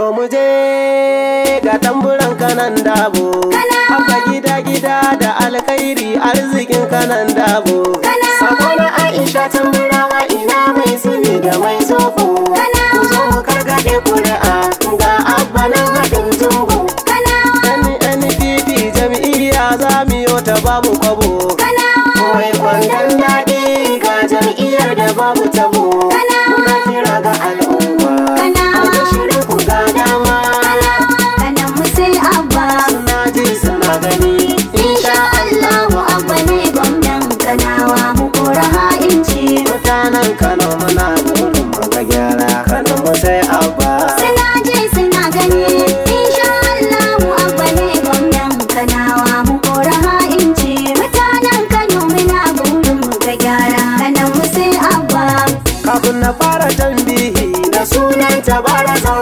to mu je ga tamburan kanan dabo. Abba gida gida da alkhairi arzikin kanan dabo. Sakona aisha tamburawa ina mai sini da mai zoko ku zo mu kargaɗe ƙuri'a ga abba nan haɗin zungo NNPP jam'iyya za mu yi ta babu kwabo. Mai kwandon daɗi ga jam'iyyar da babu tabo. Chavara no.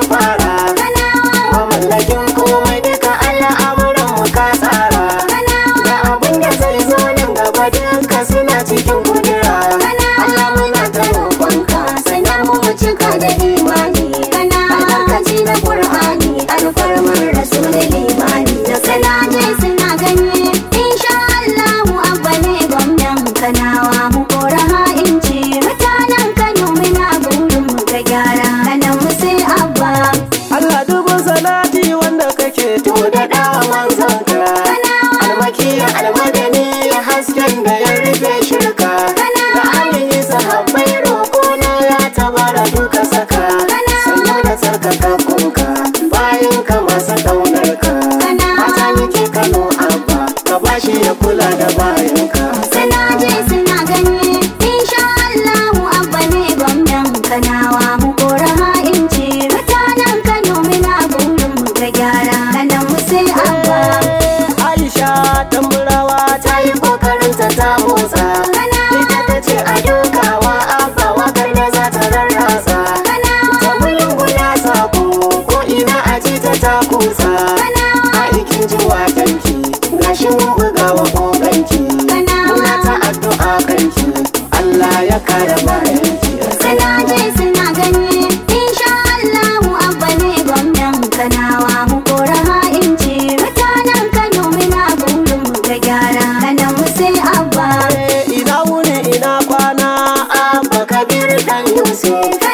não se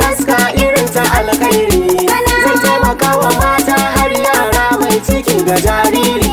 taska irin ta alkhairi. Zai taimaka wa mata har yara mai ciki ga jariri.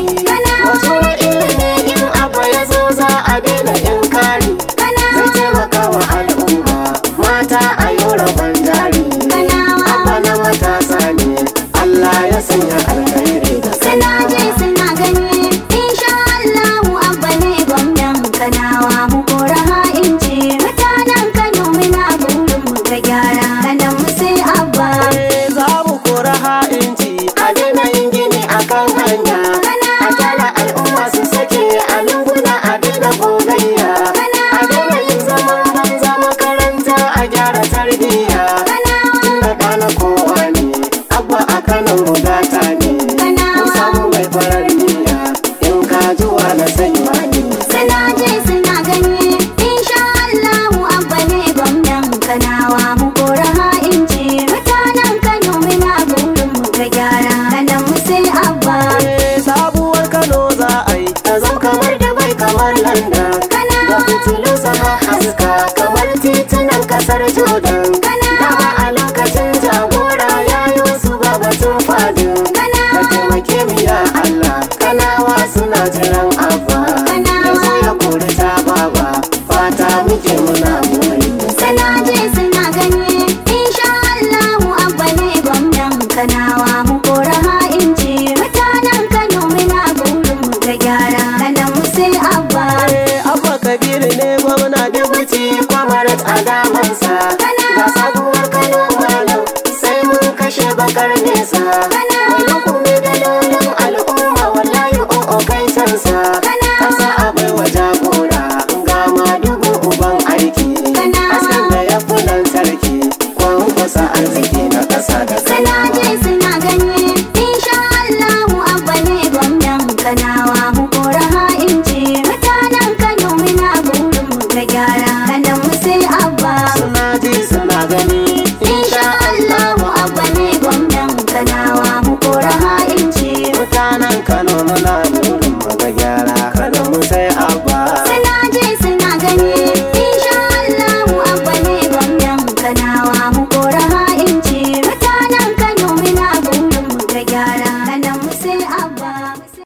faɗin ka taimake mu ya Allah. Kanawa suna jiran abba ya zo ya kori ta baba fata muke muna buri sana je suna gani. Insha Allah abba ne gwamnan kanawa. Mu in ha'inci. Mutanen Kano muna burin mu ga gyara. Kanan mu sai abba. Eh, abba Kabiru ne gwamna dubuti kwamarat a damansa dancer